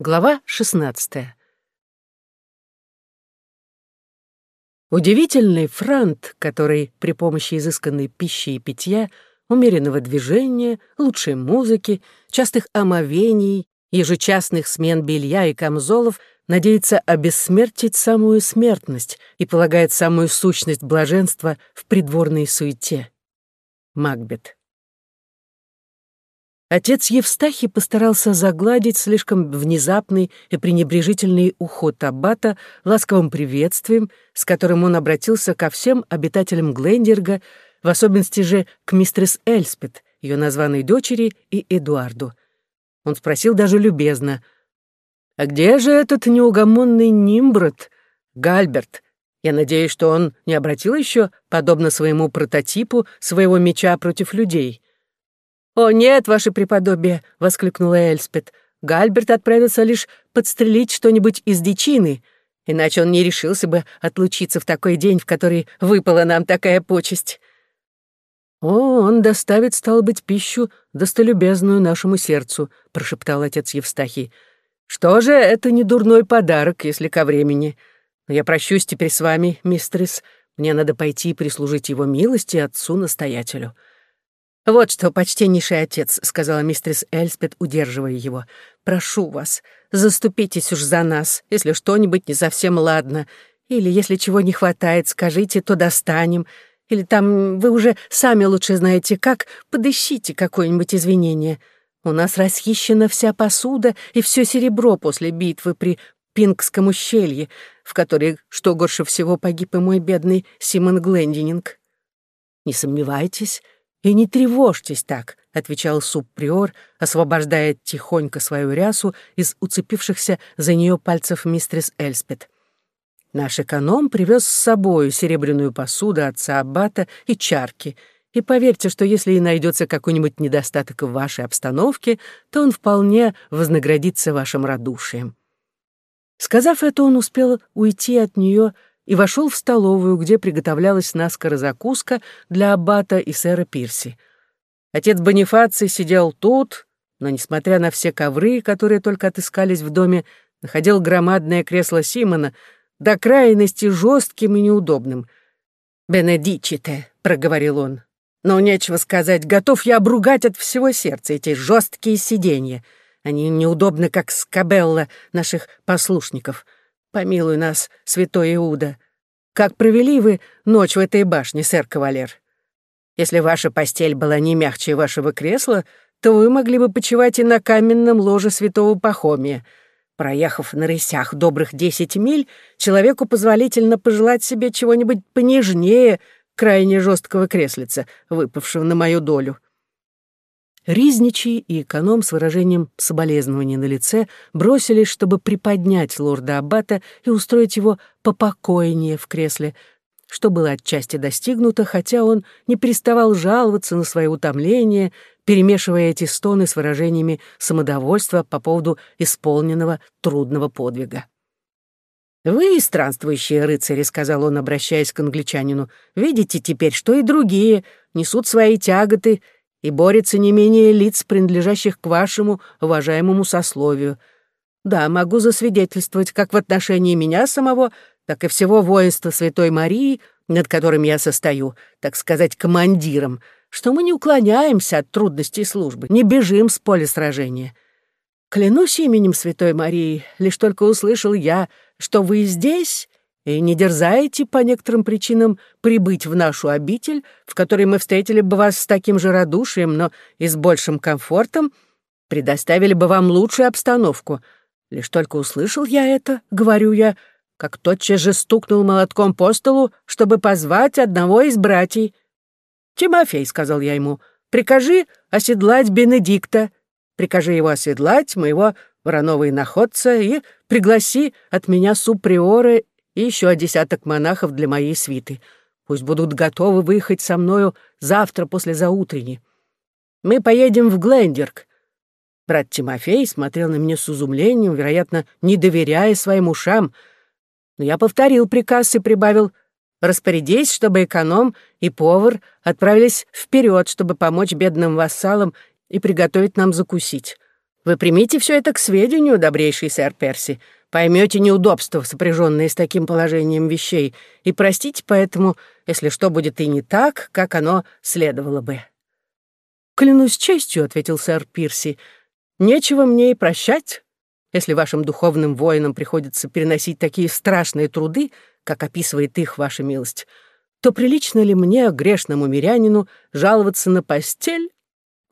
Глава 16. Удивительный франт, который при помощи изысканной пищи и питья, умеренного движения, лучшей музыки, частых омовений, ежечасных смен белья и камзолов надеется обессмертить самую смертность и полагает самую сущность блаженства в придворной суете. Макбет. Отец Евстахий постарался загладить слишком внезапный и пренебрежительный уход Аббата ласковым приветствием, с которым он обратился ко всем обитателям Глендерга, в особенности же к мистерс Эльспет, ее названной дочери, и Эдуарду. Он спросил даже любезно, «А где же этот неугомонный Нимброд, Гальберт? Я надеюсь, что он не обратил еще, подобно своему прототипу, своего меча против людей». «О, нет, ваше преподобие!» — воскликнула Эльспет. «Гальберт отправился лишь подстрелить что-нибудь из дичины, иначе он не решился бы отлучиться в такой день, в который выпала нам такая почесть». «О, он доставит, стал быть, пищу, достолюбезную нашему сердцу», — прошептал отец Евстахий. «Что же, это не дурной подарок, если ко времени. Но я прощусь теперь с вами, мистерис. Мне надо пойти прислужить его милости отцу-настоятелю». «Вот что, почтеннейший отец», — сказала мистерис Эльспет, удерживая его. «Прошу вас, заступитесь уж за нас, если что-нибудь не совсем ладно. Или, если чего не хватает, скажите, то достанем. Или там вы уже сами лучше знаете как, подыщите какое-нибудь извинение. У нас расхищена вся посуда и все серебро после битвы при Пингском ущелье, в которой, что горше всего, погиб и мой бедный Симон Глендининг. Не сомневайтесь, «И не тревожьтесь так», — отвечал субприор, освобождая тихонько свою рясу из уцепившихся за нее пальцев мистрис Эльспет. «Наш эконом привез с собой серебряную посуду отца Аббата и чарки, и поверьте, что если и найдется какой-нибудь недостаток в вашей обстановке, то он вполне вознаградится вашим радушием». Сказав это, он успел уйти от нее и вошел в столовую, где приготовлялась наскоро закуска для аббата и сэра Пирси. Отец Бонифаций сидел тут, но, несмотря на все ковры, которые только отыскались в доме, находил громадное кресло Симона до крайности жестким и неудобным. «Бенедичите», — проговорил он. «Но нечего сказать, готов я обругать от всего сердца эти жесткие сиденья. Они неудобны, как скабелла наших послушников». Помилуй нас, святой Иуда. Как провели вы ночь в этой башне, сэр Кавалер? Если ваша постель была не мягче вашего кресла, то вы могли бы почивать и на каменном ложе святого Пахомия. Проехав на рысях добрых десять миль, человеку позволительно пожелать себе чего-нибудь понежнее крайне жесткого креслица, выпавшего на мою долю. Ризничий и эконом с выражением соболезнования на лице бросились, чтобы приподнять лорда Аббата и устроить его попокойнее в кресле, что было отчасти достигнуто, хотя он не переставал жаловаться на свое утомление, перемешивая эти стоны с выражениями самодовольства по поводу исполненного трудного подвига. «Вы, странствующие рыцари», — сказал он, обращаясь к англичанину, — «видите теперь, что и другие несут свои тяготы и борется не менее лиц, принадлежащих к вашему уважаемому сословию. Да, могу засвидетельствовать как в отношении меня самого, так и всего воинства Святой Марии, над которым я состою, так сказать, командиром, что мы не уклоняемся от трудностей службы, не бежим с поля сражения. Клянусь именем Святой Марии, лишь только услышал я, что вы здесь, и не дерзаете по некоторым причинам прибыть в нашу обитель, в которой мы встретили бы вас с таким же радушием, но и с большим комфортом, предоставили бы вам лучшую обстановку. Лишь только услышал я это, говорю я, как тотчас же стукнул молотком по столу, чтобы позвать одного из братьев. «Тимофей», — сказал я ему, — «прикажи оседлать Бенедикта, прикажи его оседлать, моего вороного находца, и пригласи от меня суприора и еще десяток монахов для моей свиты. Пусть будут готовы выехать со мною завтра после заутренни. Мы поедем в Глендерк. Брат Тимофей смотрел на меня с изумлением, вероятно, не доверяя своим ушам. Но я повторил приказ и прибавил «Распорядись, чтобы эконом и повар отправились вперед, чтобы помочь бедным вассалам и приготовить нам закусить. Вы примите все это к сведению, добрейший сэр Перси, поймете неудобства, сопряженные с таким положением вещей, и простите поэтому, если что будет и не так, как оно следовало бы». «Клянусь честью», — ответил сэр Пирси, — «нечего мне и прощать. Если вашим духовным воинам приходится переносить такие страшные труды, как описывает их ваша милость, то прилично ли мне, грешному мирянину, жаловаться на постель,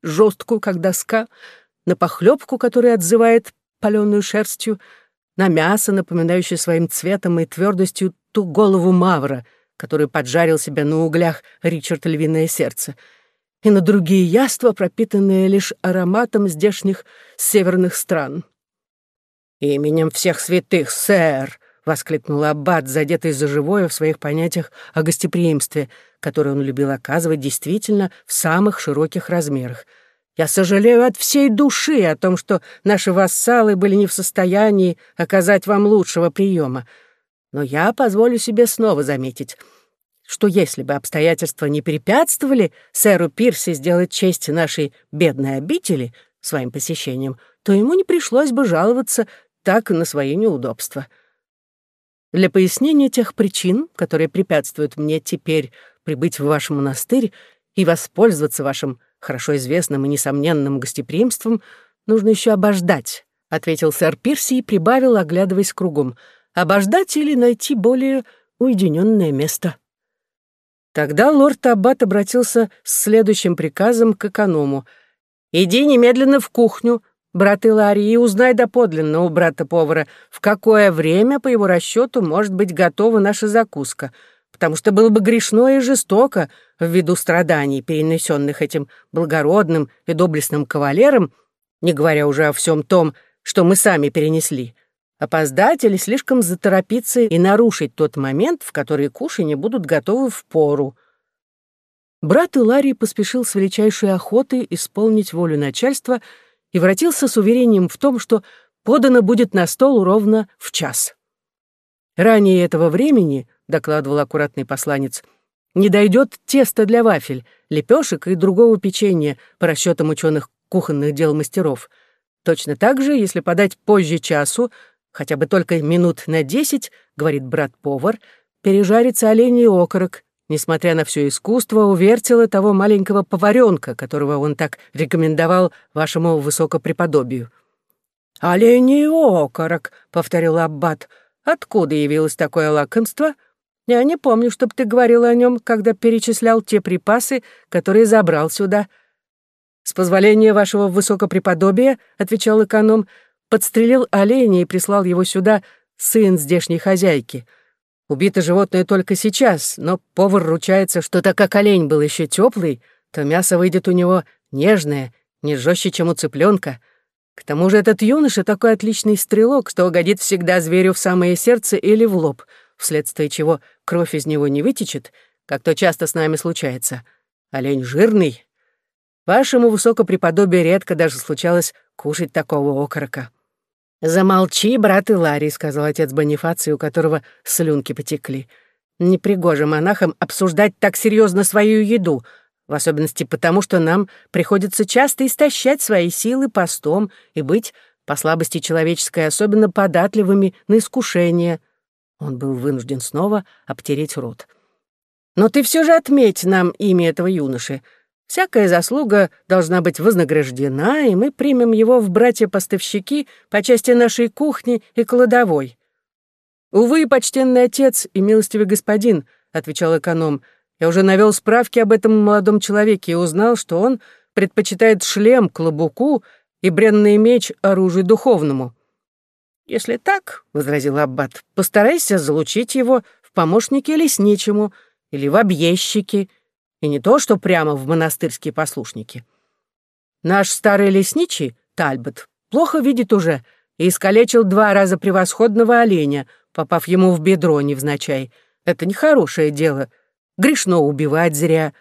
жесткую, как доска, на похлебку, которая отзывает паленую шерстью, на мясо, напоминающее своим цветом и твердостью ту голову мавра, которую поджарил себя на углях Ричард Львиное Сердце, и на другие яства, пропитанные лишь ароматом здешних северных стран. «Именем всех святых, сэр!» — воскликнул Аббат, задетый за живое в своих понятиях о гостеприимстве, которое он любил оказывать действительно в самых широких размерах. «Я сожалею от всей души о том, что наши вассалы были не в состоянии оказать вам лучшего приема. Но я позволю себе снова заметить, что если бы обстоятельства не препятствовали сэру Пирси сделать честь нашей бедной обители своим посещением, то ему не пришлось бы жаловаться так на свои неудобства. Для пояснения тех причин, которые препятствуют мне теперь прибыть в ваш монастырь и воспользоваться вашим хорошо известным и несомненным гостеприимством, нужно еще обождать, — ответил сэр Пирси и прибавил, оглядываясь кругом. Обождать или найти более уединенное место. Тогда лорд Аббат обратился с следующим приказом к эконому. «Иди немедленно в кухню, брат Иларий, и узнай доподлинно у брата-повара, в какое время, по его расчету, может быть готова наша закуска, потому что было бы грешно и жестоко, ввиду страданий, перенесенных этим благородным и доблестным кавалером, не говоря уже о всем том, что мы сами перенесли, опоздать или слишком заторопиться и нарушить тот момент, в который кушанье будут готовы в пору. Брат Иларий поспешил с величайшей охотой исполнить волю начальства — и воротился с уверением в том, что подано будет на стол ровно в час. «Ранее этого времени», — докладывал аккуратный посланец, «не дойдет тесто для вафель, лепешек и другого печенья по расчетам ученых кухонных дел мастеров. Точно так же, если подать позже часу, хотя бы только минут на десять, — говорит брат-повар, — пережарится оленей окорок, несмотря на все искусство, увертела того маленького поваренка, которого он так рекомендовал вашему высокопреподобию. «Оленей окорок», — повторил Аббат. «Откуда явилось такое лакомство? Я не помню, чтоб ты говорил о нем, когда перечислял те припасы, которые забрал сюда». «С позволения вашего высокопреподобия», — отвечал эконом, — «подстрелил оленя и прислал его сюда сын здешней хозяйки». Убито животное только сейчас, но повар ручается, что так как олень был еще теплый, то мясо выйдет у него нежное, не жестче, чем у цыпленка. К тому же этот юноша такой отличный стрелок, что угодит всегда зверю в самое сердце или в лоб, вследствие чего кровь из него не вытечет, как то часто с нами случается. Олень жирный. Вашему высокопреподобию редко даже случалось кушать такого окорока. «Замолчи, брат Иларий», — сказал отец Бонифаций, у которого слюнки потекли. «Непригоже монахам обсуждать так серьезно свою еду, в особенности потому, что нам приходится часто истощать свои силы постом и быть, по слабости человеческой, особенно податливыми на искушение». Он был вынужден снова обтереть рот. «Но ты все же отметь нам имя этого юноши. Всякая заслуга должна быть вознаграждена, и мы примем его в братья-поставщики по части нашей кухни и кладовой. «Увы, почтенный отец и милостивый господин», — отвечал эконом, «я уже навел справки об этом молодом человеке и узнал, что он предпочитает шлем клобуку и бренный меч оружию духовному». «Если так», — возразил Аббат, — «постарайся залучить его в помощники лесничему или в объездчики, и не то, что прямо в монастырские послушники. Наш старый лесничий, Тальбот, плохо видит уже и искалечил два раза превосходного оленя, попав ему в бедро невзначай. Это нехорошее дело. Грешно убивать зря,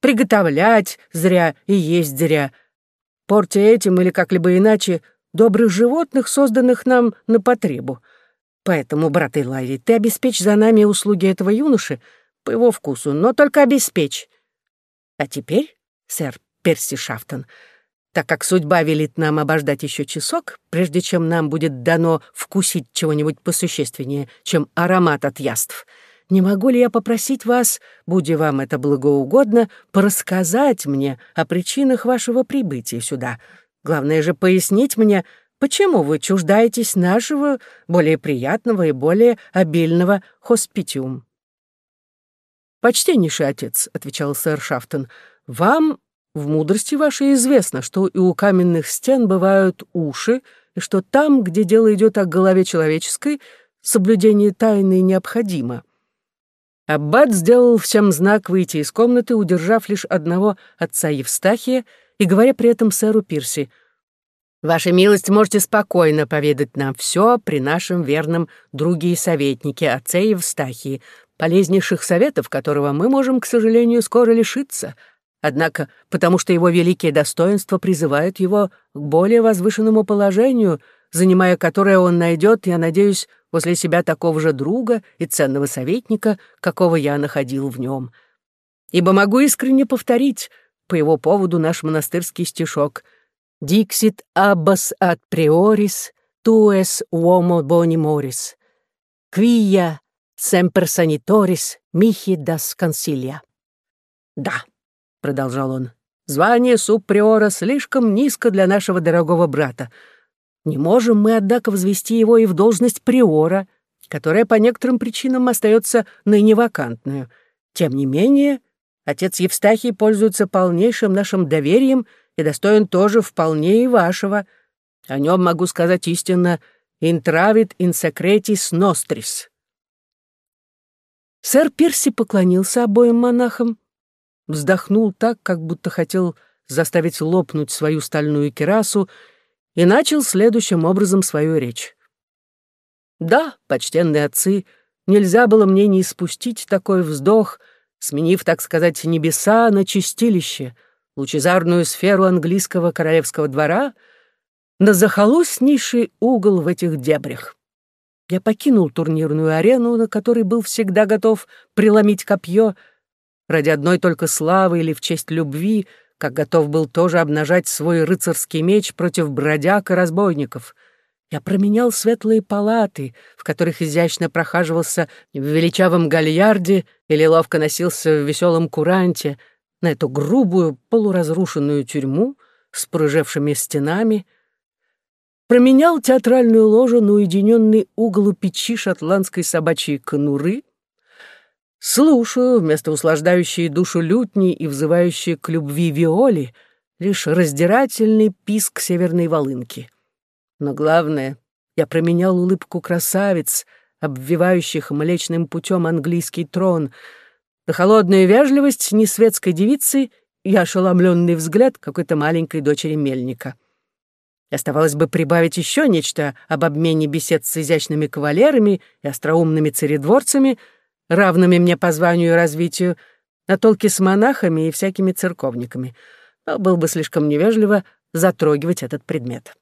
приготовлять зря и есть зря. Портя этим или как-либо иначе добрых животных, созданных нам на потребу. Поэтому, брат Иларий, ты обеспечь за нами услуги этого юноши по его вкусу, но только обеспечь. А теперь, сэр Перси Шафтон, так как судьба велит нам обождать еще часок, прежде чем нам будет дано вкусить чего-нибудь посущественнее, чем аромат от яств, не могу ли я попросить вас, будь вам это благоугодно, порассказать мне о причинах вашего прибытия сюда? Главное же пояснить мне, почему вы чуждаетесь нашего более приятного и более обильного хоспитиум. «Почтеннейший отец», — отвечал сэр Шафтон, — «вам в мудрости вашей известно, что и у каменных стен бывают уши, и что там, где дело идет о голове человеческой, соблюдение тайны необходимо. Аббат сделал всем знак выйти из комнаты, удержав лишь одного отца Евстахия и говоря при этом сэру Пирси, «Ваша милость, можете спокойно поведать нам все при нашем верном друге и советнике, отце Евстахии, полезнейших советов которого мы можем, к сожалению, скоро лишиться, Однако, потому что его великие достоинства призывают его к более возвышенному положению, занимая которое он найдет, я надеюсь, возле себя такого же друга и ценного советника, какого я находил в нем. Ибо могу искренне повторить по его поводу наш монастырский стишок «Dixit abbas ad prioris, tues uomo boni moris, quia semper sanitoris mihi das consilia». Да, продолжал он. «Звание субприора слишком низко для нашего дорогого брата. Не можем мы, однако, взвести его и в должность приора, которая по некоторым причинам остается ныне вакантную. Тем не менее, отец Евстахий пользуется полнейшим нашим доверием и достоин тоже вполне и вашего. О нем могу сказать истинно «intravit in secretis nostris». Сэр Пирси поклонился обоим монахам, вздохнул так, как будто хотел заставить лопнуть свою стальную керасу и начал следующим образом свою речь. «Да, почтенные отцы, нельзя было мне не испустить такой вздох, сменив, так сказать, небеса на чистилище, лучезарную сферу английского королевского двора, на захолустнейший угол в этих дебрях. Я покинул турнирную арену, на которой был всегда готов преломить копье — ради одной только славы или в честь любви, как готов был тоже обнажать свой рыцарский меч против бродяг и разбойников. Я променял светлые палаты, в которых изящно прохаживался в величавом гальярде или ловко носился в веселом куранте, на эту грубую полуразрушенную тюрьму с прыжевшими стенами, променял театральную ложу на уединенный угол у печи шотландской собачьей конуры — Слушаю, вместо услаждающей душу лютни и взывающей к любви виоли, лишь раздирательный писк северной волынки. Но главное, я променял улыбку красавиц, обвивающих млечным путем английский трон, на холодную вежливость несветской девицы и ошеломленный взгляд какой-то маленькой дочери мельника. Оставалось бы прибавить еще нечто об обмене бесед с изящными кавалерами и остроумными царедворцами — равными мне по званию и развитию, на толке с монахами и всякими церковниками, но был бы слишком невежливо затрогивать этот предмет.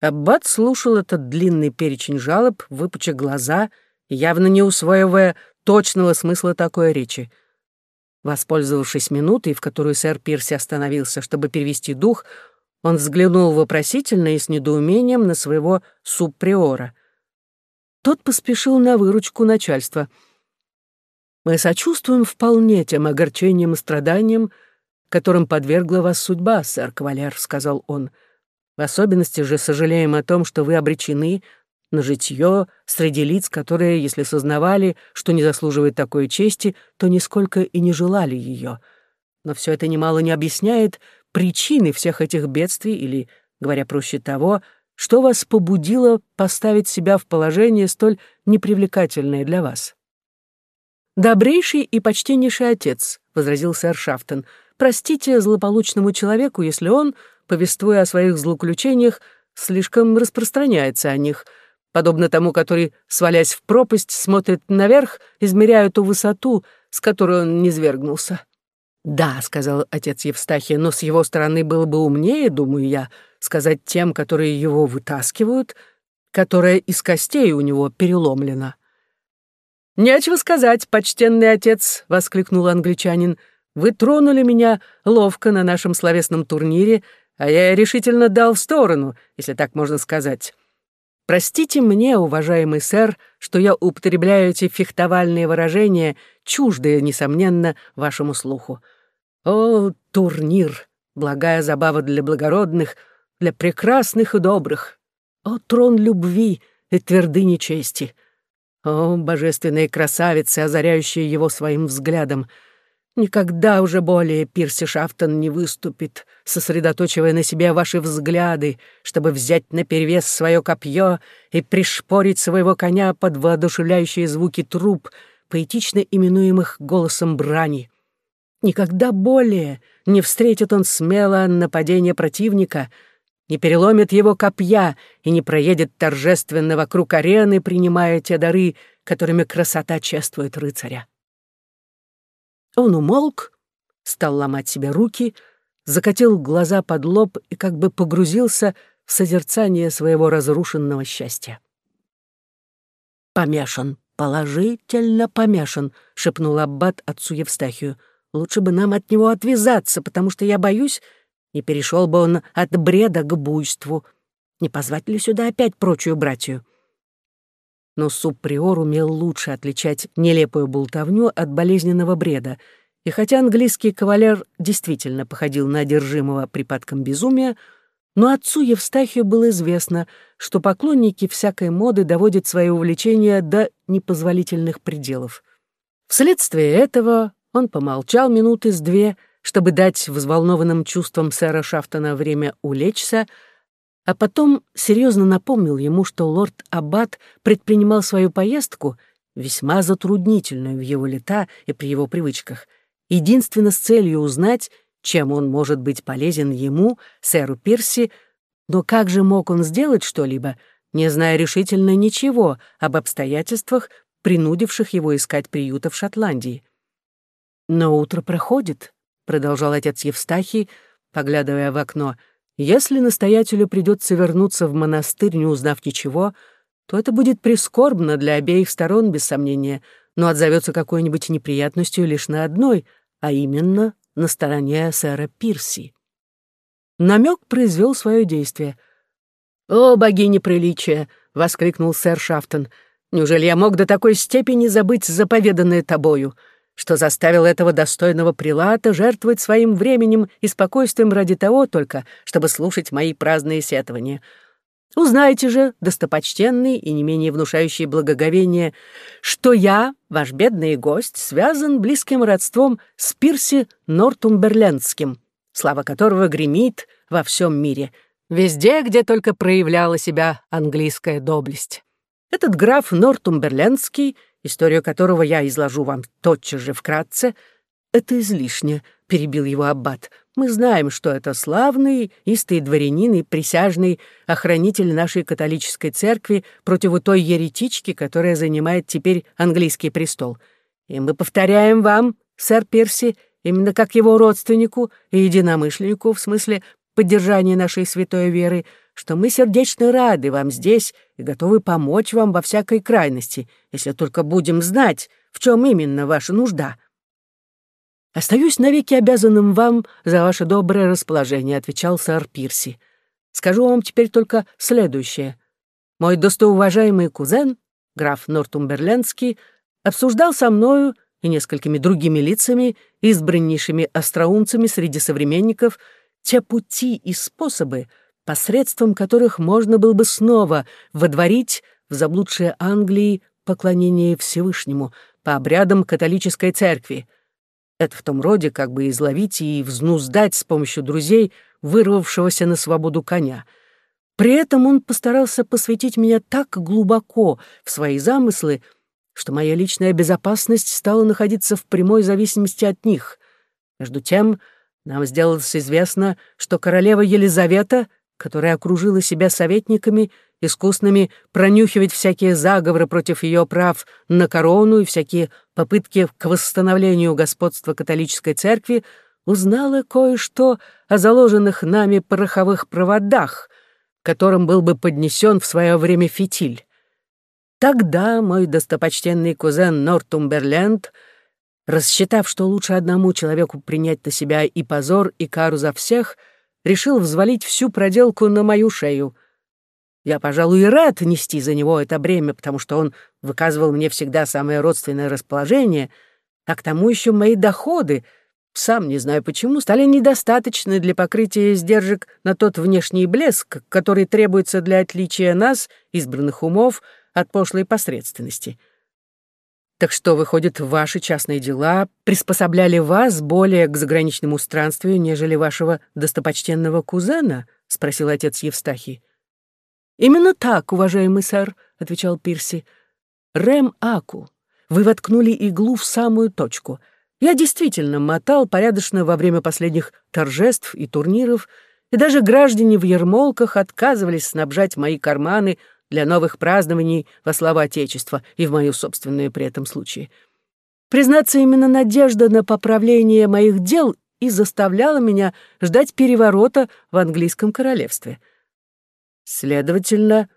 Аббат слушал этот длинный перечень жалоб, выпуча глаза, явно не усвоивая точного смысла такой речи. Воспользовавшись минутой, в которую сэр Пирси остановился, чтобы перевести дух, он взглянул вопросительно и с недоумением на своего субприора — тот поспешил на выручку начальства. «Мы сочувствуем вполне тем огорчениям и страданиям, которым подвергла вас судьба, сэр кавалер», — сказал он. «В особенности же сожалеем о том, что вы обречены на житье среди лиц, которые, если сознавали, что не заслуживают такой чести, то нисколько и не желали ее. Но все это немало не объясняет причины всех этих бедствий или, говоря проще того, — что вас побудило поставить себя в положение столь непривлекательное для вас? «Добрейший и почтеннейший отец», — возразил сэр Шафтон, «простите злополучному человеку, если он, повествуя о своих злоключениях, слишком распространяется о них, подобно тому, который, свалясь в пропасть, смотрит наверх, измеряя ту высоту, с которой он низвергнулся». «Да», — сказал отец Евстахия, «но с его стороны было бы умнее, думаю я, сказать тем, которые его вытаскивают, которая из костей у него переломлена». «Нечего сказать, почтенный отец», — воскликнул англичанин. Вы тронули меня ловко на нашем словесном турнире, а я решительно дал в сторону, если так можно сказать. Простите мне, уважаемый сэр, что я употребляю эти фехтовальные выражения, чуждые, несомненно, вашему слуху. О, турнир, благая забава для благородных, для прекрасных и добрых. О, трон любви и твердыни чести. О, божественные красавицы, озаряющие его своим взглядом — Никогда уже более Пирси Шафтон не выступит, сосредоточивая на себе ваши взгляды, чтобы взять наперевес свое копье и пришпорить своего коня под воодушевляющие звуки труб, поэтично именуемых голосом брани. Никогда более не встретит он смело нападение противника, не переломит его копья и не проедет торжественно вокруг арены, принимая те дары, которыми красота чествует рыцаря. Он умолк, стал ломать себе руки, закатил глаза под лоб и как бы погрузился в созерцание своего разрушенного счастья. «Помешан, положительно помешан», — шепнул Аббат отцу Евстахию. «Лучше бы нам от него отвязаться, потому что я боюсь, не перешел бы он от бреда к буйству. Не позвать ли сюда опять прочую братью?» Но субприор умел лучше отличать нелепую болтовню от болезненного бреда, и хотя английский кавалер действительно походил на одержимого припадком безумия, но отцу Евстахию было известно, что поклонники всякой моды доводят свои увлечения до непозволительных пределов. Вследствие этого он помолчал минуты с две, чтобы дать взволнованным чувствам сэра Шафтона время улечься, а потом серьезно напомнил ему, что лорд Аббат предпринимал свою поездку, весьма затруднительную в его лета и при его привычках, единственно с целью узнать, чем он может быть полезен ему, сэру Пирси, но как же мог он сделать что-либо, не зная решительно ничего об обстоятельствах, принудивших его искать приюта в Шотландии. «Но утро проходит», — продолжал отец Евстахий, поглядывая в окно, — если настоятелю придется вернуться в монастырь, не узнав ничего, то это будет прискорбно для обеих сторон, без сомнения, но отзовется какой-нибудь неприятностью лишь на одной, а именно на стороне сэра Пирси. Намек произвел свое действие. «О, богиня приличия!» — воскликнул сэр Шафтон. «Неужели я мог до такой степени забыть заповеданное тобою?» Что заставил этого достойного прилата жертвовать своим временем и спокойствием ради того только, чтобы слушать мои праздные сетования. Узнайте же, достопочтенный и не менее внушающий благоговение, что я, ваш бедный гость, связан близким родством с Пирси Нортумберлендским, слава которого гремит во всем мире, везде, где только проявляла себя английская доблесть. Этот граф Нортумберлендский — историю которого я изложу вам тотчас же вкратце, это излишне, — перебил его аббат. Мы знаем, что это славный, истый дворянин и присяжный охранитель нашей католической церкви против той еретички, которая занимает теперь английский престол. И мы повторяем вам, сэр Перси, именно как его родственнику и единомышленнику в смысле поддержания нашей святой веры, что мы сердечно рады вам здесь и готовы помочь вам во всякой крайности, если только будем знать, в чем именно ваша нужда. «Остаюсь навеки обязанным вам за ваше доброе расположение», — отвечал сэр Пирси. «Скажу вам теперь только следующее. Мой достоуважаемый кузен, граф Нортумберлендский, обсуждал со мною и несколькими другими лицами, избраннейшими остроумцами среди современников, те пути и способы, посредством которых можно было бы снова водворить в заблудшей Англии поклонение Всевышнему по обрядам католической церкви. Это в том роде, как бы изловить и взнуздать с помощью друзей вырвавшегося на свободу коня. При этом он постарался посвятить меня так глубоко в свои замыслы, что моя личная безопасность стала находиться в прямой зависимости от них. Между тем, нам сделалось известно, что королева Елизавета — которая окружила себя советниками, искусными пронюхивать всякие заговоры против ее прав на корону и всякие попытки к восстановлению господства католической церкви, узнала кое-что о заложенных нами пороховых проводах, которым был бы поднесен в свое время фитиль. Тогда мой достопочтенный кузен Нортумберленд рассчитав, что лучше одному человеку принять на себя и позор, и кару за всех, решил взвалить всю проделку на мою шею. Я, пожалуй, и рад нести за него это бремя, потому что он выказывал мне всегда самое родственное расположение, а к тому еще мои доходы, сам не знаю почему, стали недостаточны для покрытия издержек на тот внешний блеск, который требуется для отличия нас, избранных умов, от пошлой посредственности. Так что, выходит, ваши частные дела приспособляли вас более к заграничному странствию, нежели вашего достопочтенного кузена? — спросил отец Евстахий. «Именно так, уважаемый сэр», — отвечал Пирси. «Рэм Аку, вы воткнули иглу в самую точку. Я действительно мотал порядочно во время последних торжеств и турниров, и даже граждане в ермолках отказывались снабжать мои карманы для новых празднований во славу Отечества и в мою собственную при этом случае. Признаться, именно надежда на поправление моих дел и заставляла меня ждать переворота в английском королевстве. Следовательно,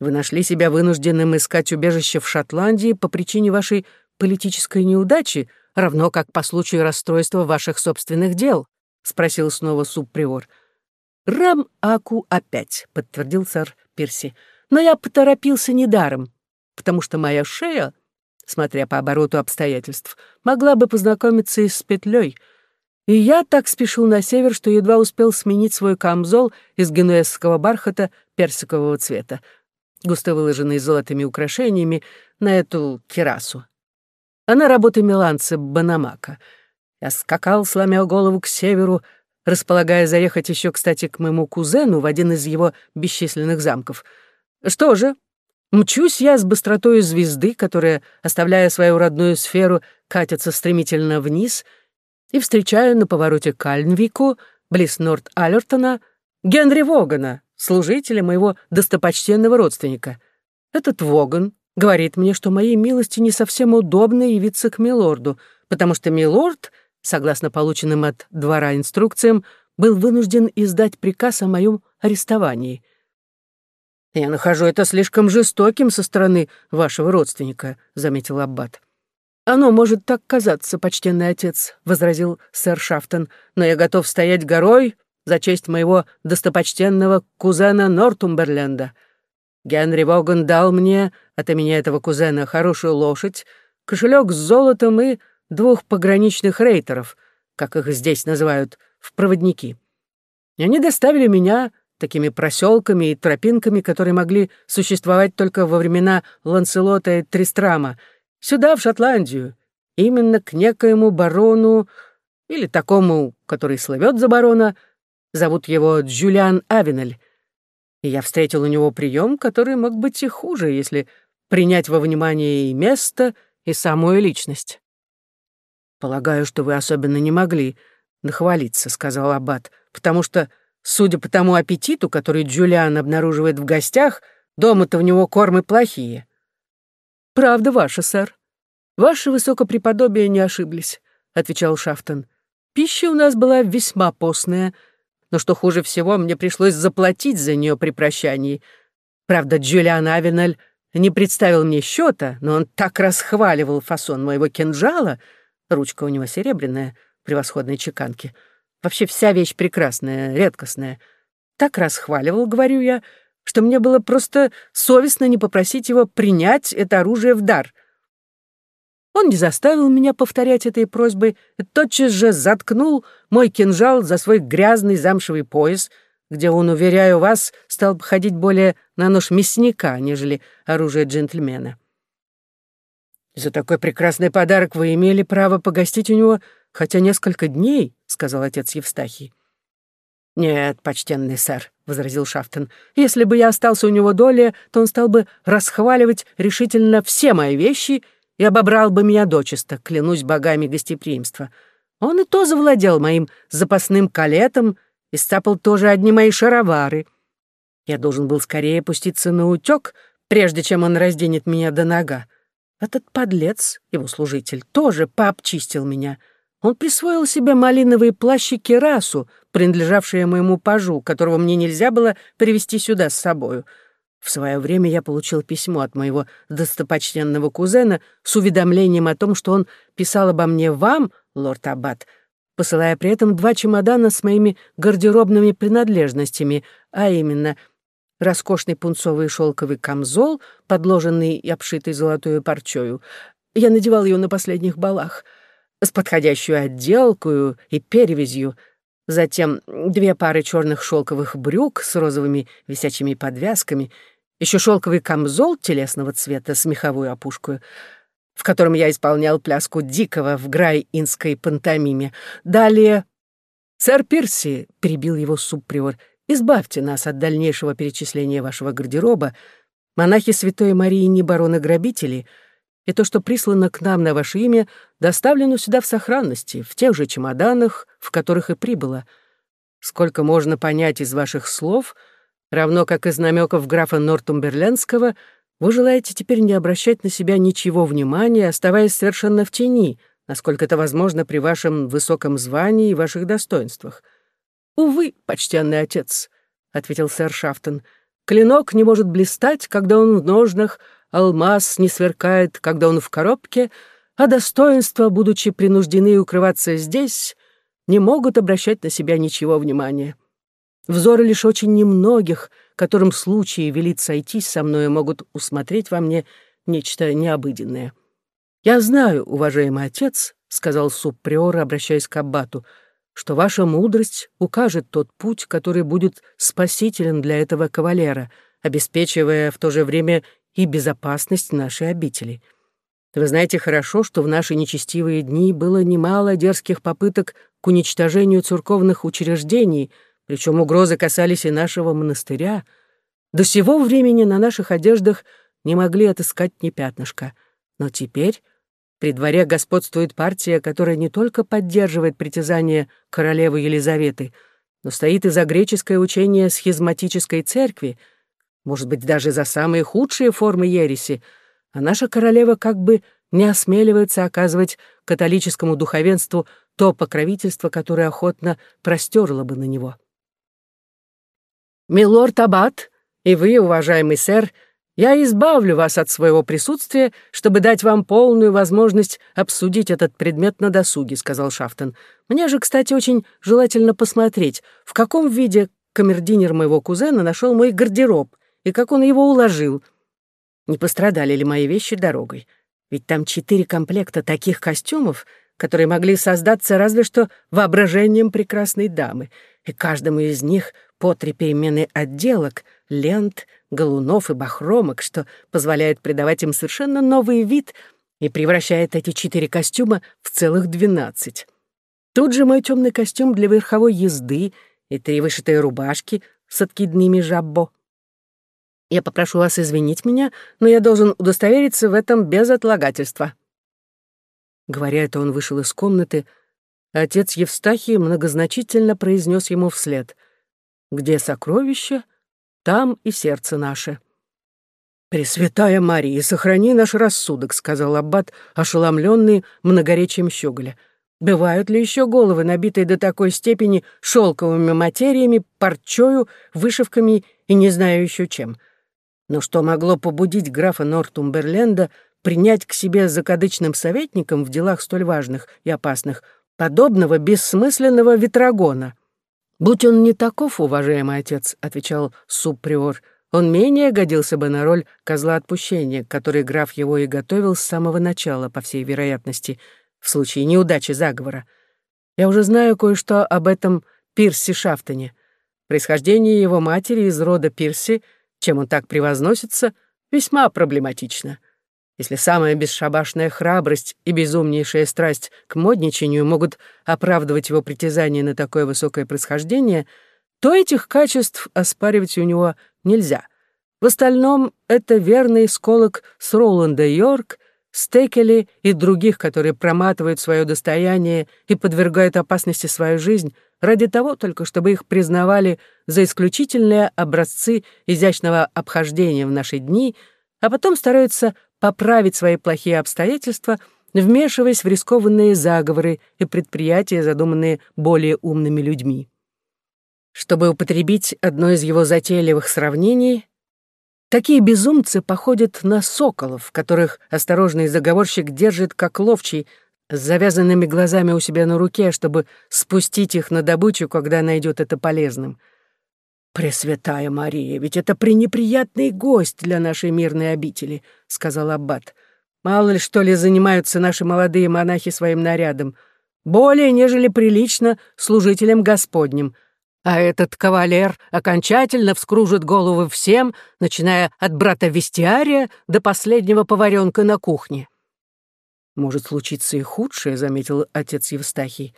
вы нашли себя вынужденным искать убежище в Шотландии по причине вашей политической неудачи, равно как по случаю расстройства ваших собственных дел, — спросил снова субприор. «Рам Аку опять», — подтвердил сэр Пирси. Но я поторопился недаром, потому что моя шея, смотря по обороту обстоятельств, могла бы познакомиться и с петлей. И я так спешил на север, что едва успел сменить свой камзол из генуэзского бархата персикового цвета, густо выложенный золотыми украшениями, на эту кирасу. Она работы миланца Банамака. Я скакал, сломя голову к северу, располагая заехать еще, кстати, к моему кузену в один из его бесчисленных замков — что же, мчусь я с быстротой звезды, которая, оставляя свою родную сферу, катится стремительно вниз, и встречаю на повороте к близ Норт-Аллертона, Генри Вогана, служителя моего достопочтенного родственника. Этот Воган говорит мне, что моей милости не совсем удобно явиться к милорду, потому что милорд, согласно полученным от двора инструкциям, был вынужден издать приказ о моем арестовании — «Я нахожу это слишком жестоким со стороны вашего родственника», — заметил Аббат. «Оно может так казаться, почтенный отец», — возразил сэр Шафтон, «но я готов стоять горой за честь моего достопочтенного кузена Нортумберленда. Генри Воган дал мне от имени этого кузена хорошую лошадь, кошелек с золотом и двух пограничных рейтеров, как их здесь называют, в проводники. Они доставили меня такими проселками и тропинками, которые могли существовать только во времена Ланселота и Тристрама, сюда, в Шотландию, именно к некоему барону или такому, который слывет за барона, зовут его Джулиан Авенель. И я встретил у него прием, который мог быть и хуже, если принять во внимание и место, и самую личность. «Полагаю, что вы особенно не могли нахвалиться», — сказал Аббат, «потому что Судя по тому аппетиту, который Джулиан обнаруживает в гостях, дома-то у него кормы плохие. «Правда ваша, сэр. Ваше высокопреподобие не ошиблись», — отвечал Шафтон. «Пища у нас была весьма постная, но что хуже всего, мне пришлось заплатить за нее при прощании. Правда, Джулиан Авенель не представил мне счета, но он так расхваливал фасон моего кинжала, ручка у него серебряная, превосходной чеканки — Вообще вся вещь прекрасная, редкостная. Так расхваливал, говорю я, что мне было просто совестно не попросить его принять это оружие в дар. Он не заставил меня повторять этой просьбы тотчас же заткнул мой кинжал за свой грязный замшевый пояс, где он, уверяю вас, стал ходить более на нож мясника, нежели оружие джентльмена. За такой прекрасный подарок вы имели право погостить у него хотя несколько дней, сказал отец Евстахий. «Нет, почтенный сэр», — возразил Шафтон, «если бы я остался у него доле, то он стал бы расхваливать решительно все мои вещи и обобрал бы меня дочисто, клянусь богами гостеприимства. Он и то завладел моим запасным калетом и стапал тоже одни мои шаровары. Я должен был скорее пуститься на утёк, прежде чем он разденет меня до нога. Этот подлец, его служитель, тоже пообчистил меня — он присвоил себе малиновые плащи керасу, принадлежавшие моему пажу, которого мне нельзя было привести сюда с собою. В свое время я получил письмо от моего достопочтенного кузена с уведомлением о том, что он писал обо мне вам, лорд Аббат, посылая при этом два чемодана с моими гардеробными принадлежностями, а именно роскошный пунцовый шелковый камзол, подложенный и обшитый золотой парчою. Я надевал ее на последних балах, с подходящую отделкою и перевязью — затем две пары черных шелковых брюк с розовыми висячими подвязками еще шелковый камзол телесного цвета с меховой опушкой, в котором я исполнял пляску дикого в грай-инской пантомиме. Далее... «Сэр Пирси», — перебил его субприор, — «избавьте нас от дальнейшего перечисления вашего гардероба. Монахи Святой Марии не бароны-грабители, и то, что прислано к нам на ваше имя, доставлено сюда в сохранности, в тех же чемоданах, в которых и прибыло. Сколько можно понять из ваших слов — равно как из намеков графа Нортумберлендского, вы желаете теперь не обращать на себя ничего внимания, оставаясь совершенно в тени, насколько это возможно при вашем высоком звании и ваших достоинствах. «Увы, почтенный отец», — ответил сэр Шафтон, — «клинок не может блистать, когда он в ножнах, алмаз не сверкает, когда он в коробке, а достоинства, будучи принуждены укрываться здесь, не могут обращать на себя ничего внимания. Взоры лишь очень немногих, которым случаи велит сойтись со мной, могут усмотреть во мне нечто необыденное. «Я знаю, уважаемый отец», — сказал субприор, обращаясь к аббату, «что ваша мудрость укажет тот путь, который будет спасителен для этого кавалера, обеспечивая в то же время и безопасность нашей обители. Вы знаете хорошо, что в наши нечестивые дни было немало дерзких попыток к уничтожению церковных учреждений — причем угрозы касались и нашего монастыря. До сего времени на наших одеждах не могли отыскать ни пятнышка. Но теперь при дворе господствует партия, которая не только поддерживает притязания королевы Елизаветы, но стоит и за греческое учение схизматической церкви, может быть, даже за самые худшие формы ереси, а наша королева как бы не осмеливается оказывать католическому духовенству то покровительство, которое охотно простерло бы на него. «Милорд Аббат, и вы, уважаемый сэр, я избавлю вас от своего присутствия, чтобы дать вам полную возможность обсудить этот предмет на досуге», — сказал Шафтон. «Мне же, кстати, очень желательно посмотреть, в каком виде камердинер моего кузена нашел мой гардероб и как он его уложил. Не пострадали ли мои вещи дорогой? Ведь там четыре комплекта таких костюмов, которые могли создаться разве что воображением прекрасной дамы, и каждому из них по три перемены отделок, лент, галунов и бахромок, что позволяет придавать им совершенно новый вид и превращает эти четыре костюма в целых двенадцать. Тут же мой темный костюм для верховой езды и три вышитые рубашки с откидными жаббо. Я попрошу вас извинить меня, но я должен удостовериться в этом без отлагательства». Говоря это, он вышел из комнаты. Отец Евстахий многозначительно произнес ему вслед. Где сокровище, там и сердце наше. «Пресвятая Мария, сохрани наш рассудок», — сказал Аббат, ошеломленный многоречием щеголя. «Бывают ли еще головы, набитые до такой степени шелковыми материями, парчою, вышивками и не знаю еще чем? Но что могло побудить графа Нортумберленда принять к себе закадычным советником в делах столь важных и опасных подобного бессмысленного ветрогона?» «Будь он не таков, уважаемый отец», — отвечал субприор, «он менее годился бы на роль козла отпущения, который граф его и готовил с самого начала, по всей вероятности, в случае неудачи заговора. Я уже знаю кое-что об этом Пирсе Шафтоне. Происхождение его матери из рода Пирси, чем он так превозносится, весьма проблематично. Если самая бесшабашная храбрость и безумнейшая страсть к модничанию могут оправдывать его притязание на такое высокое происхождение, то этих качеств оспаривать у него нельзя. В остальном это верный сколок с Роланда Йорк, Стекели и других, которые проматывают свое достояние и подвергают опасности свою жизнь ради того только, чтобы их признавали за исключительные образцы изящного обхождения в наши дни, а потом стараются поправить свои плохие обстоятельства, вмешиваясь в рискованные заговоры и предприятия, задуманные более умными людьми. Чтобы употребить одно из его затейливых сравнений, Такие безумцы походят на соколов, которых осторожный заговорщик держит как ловчий, с завязанными глазами у себя на руке, чтобы спустить их на добычу, когда найдет это полезным. «Пресвятая Мария, ведь это пренеприятный гость для нашей мирной обители», — сказал Аббат. «Мало ли что ли занимаются наши молодые монахи своим нарядом. Более, нежели прилично, служителям Господним. А этот кавалер окончательно вскружит головы всем, начиная от брата Вестиария до последнего поваренка на кухне. «Может случиться и худшее», — заметил отец Евстахий.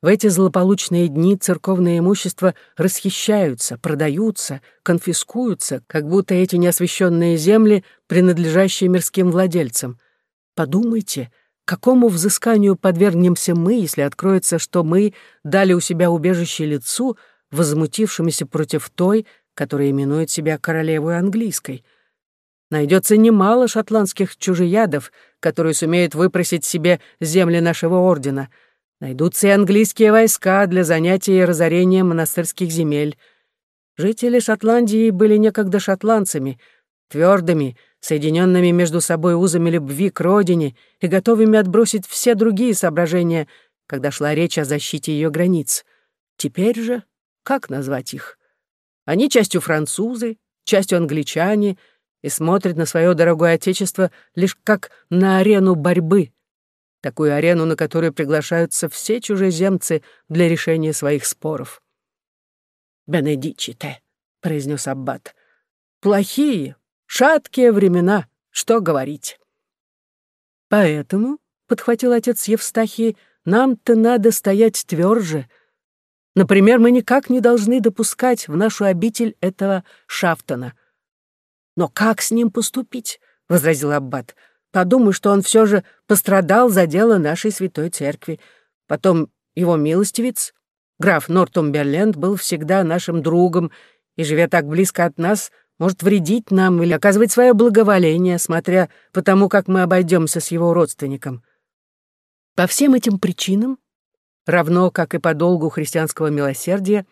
«В эти злополучные дни церковное имущество расхищаются, продаются, конфискуются, как будто эти неосвященные земли, принадлежащие мирским владельцам. Подумайте, какому взысканию подвергнемся мы, если откроется, что мы дали у себя убежище лицу, возмутившимися против той, которая именует себя королевой английской. Найдется немало шотландских чужеядов, которые сумеют выпросить себе земли нашего ордена. Найдутся и английские войска для занятия и разорения монастырских земель. Жители Шотландии были некогда шотландцами, твердыми, соединенными между собой узами любви к родине и готовыми отбросить все другие соображения, когда шла речь о защите ее границ. Теперь же как назвать их? Они частью французы, частью англичане и смотрят на свое дорогое отечество лишь как на арену борьбы, такую арену, на которую приглашаются все чужеземцы для решения своих споров. «Бенедичите», — произнес Аббат. «Плохие, шаткие времена, что говорить». «Поэтому», — подхватил отец Евстахий, — «нам-то надо стоять тверже, Например, мы никак не должны допускать в нашу обитель этого Шафтона. «Но как с ним поступить?» — возразил Аббат. «Подумай, что он все же пострадал за дело нашей святой церкви. Потом его милостивец, граф Нортумберленд, был всегда нашим другом и, живя так близко от нас, может вредить нам или оказывать свое благоволение, смотря по тому, как мы обойдемся с его родственником. По всем этим причинам равно как и по долгу христианского милосердия,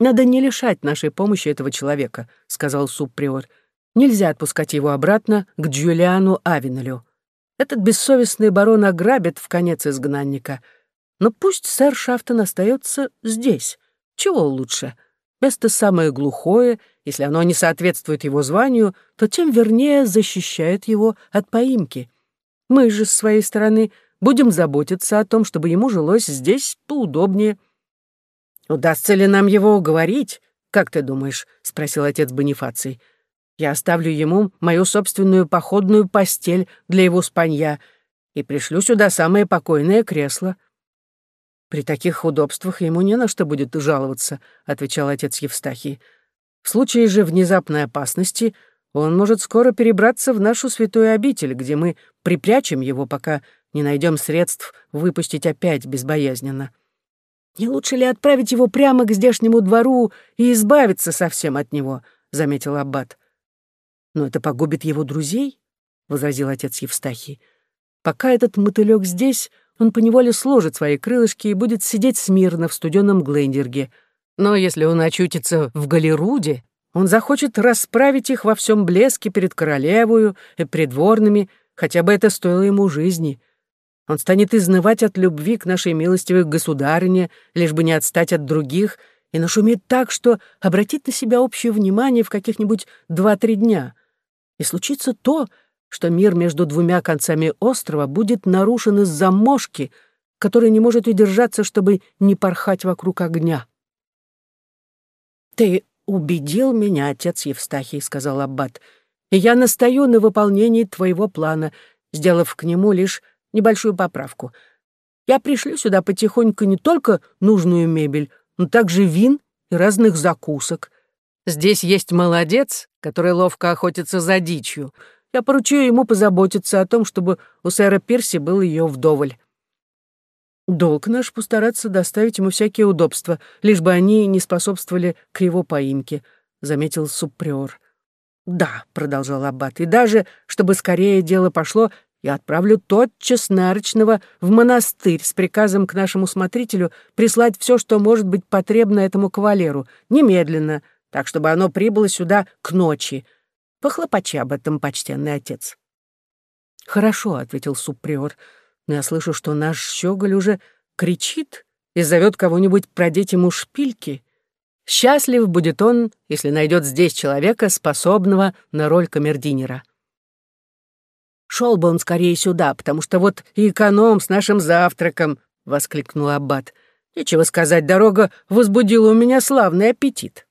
надо не лишать нашей помощи этого человека, сказал субприор. Нельзя отпускать его обратно к Джулиану Авенелю. Этот бессовестный барон ограбит в конец изгнанника. Но пусть сэр Шафтон остается здесь. Чего лучше? Место самое глухое, если оно не соответствует его званию, то тем вернее защищает его от поимки. Мы же, с своей стороны, Будем заботиться о том, чтобы ему жилось здесь поудобнее. Удастся ли нам его уговорить? Как ты думаешь? спросил отец Бонифаций. Я оставлю ему мою собственную походную постель для его спанья и пришлю сюда самое покойное кресло. При таких удобствах ему не на что будет жаловаться, отвечал отец Евстахий. В случае же внезапной опасности он может скоро перебраться в нашу святую обитель, где мы припрячем его, пока не найдем средств выпустить опять безбоязненно. Не лучше ли отправить его прямо к здешнему двору и избавиться совсем от него, заметил аббат. Но это погубит его друзей, возразил отец Евстахий. Пока этот мотылек здесь, он поневоле сложит свои крылышки и будет сидеть смирно в студенном Глендерге. Но если он очутится в Галеруде, он захочет расправить их во всем блеске перед королевою и придворными, хотя бы это стоило ему жизни — он станет изнывать от любви к нашей милостивой государине, лишь бы не отстать от других, и нашумит так, что обратит на себя общее внимание в каких-нибудь два-три дня. И случится то, что мир между двумя концами острова будет нарушен из-за мошки, которая не может удержаться, чтобы не порхать вокруг огня. «Ты убедил меня, отец Евстахий», — сказал Аббат, «и я настаю на выполнении твоего плана, сделав к нему лишь небольшую поправку. Я пришлю сюда потихоньку не только нужную мебель, но также вин и разных закусок. Здесь есть молодец, который ловко охотится за дичью. Я поручу ему позаботиться о том, чтобы у сэра Пирси был ее вдоволь. Долг наш постараться доставить ему всякие удобства, лишь бы они не способствовали к его поимке, — заметил субприор. «Да», — продолжал Аббат, — «и даже, чтобы скорее дело пошло, я отправлю тотчас Нарочного в монастырь с приказом к нашему смотрителю прислать все, что может быть потребно этому кавалеру, немедленно, так, чтобы оно прибыло сюда к ночи. Похлопочи об этом, почтенный отец. «Хорошо», — ответил субприор, — «но я слышу, что наш щеголь уже кричит и зовет кого-нибудь продеть ему шпильки. Счастлив будет он, если найдет здесь человека, способного на роль камердинера. «Шел бы он скорее сюда, потому что вот и эконом с нашим завтраком», — воскликнул Аббат. «Нечего сказать, дорога возбудила у меня славный аппетит».